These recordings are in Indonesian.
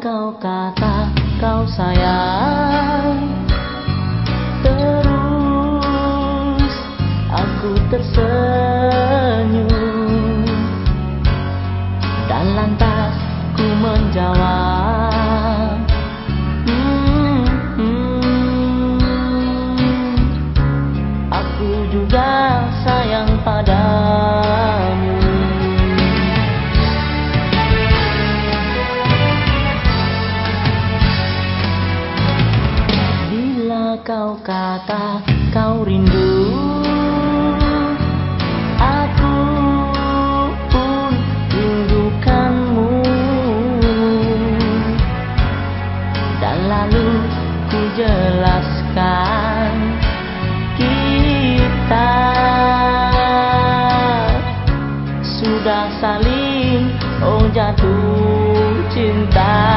kau kata kau sayang. Terus aku tersenyum. Jelaskan kita sudah saling oh jatuh cinta.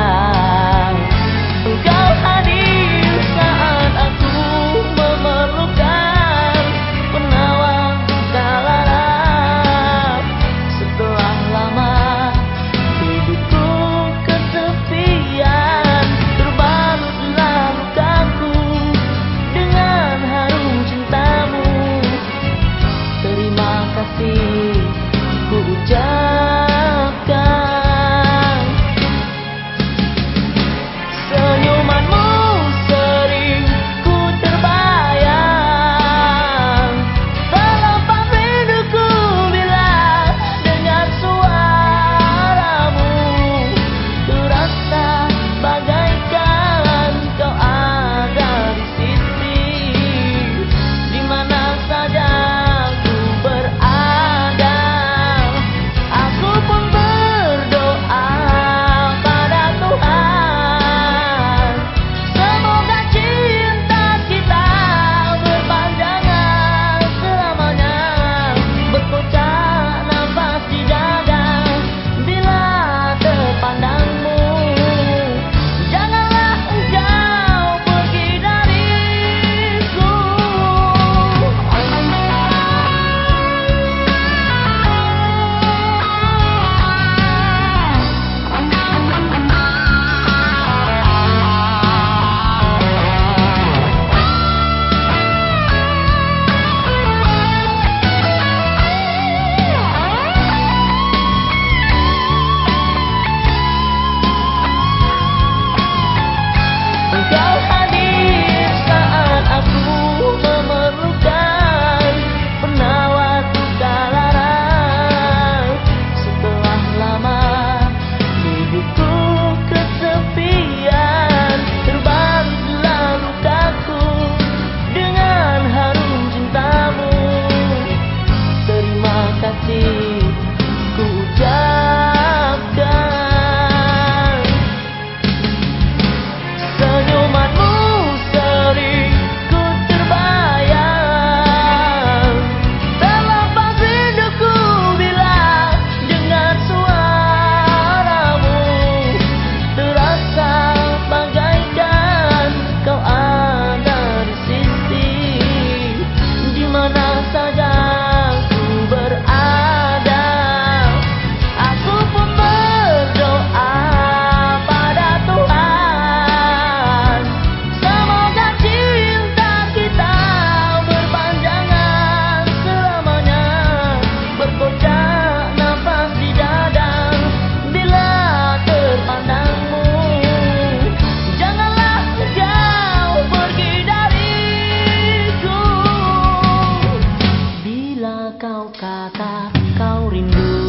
kau kata kau rindu.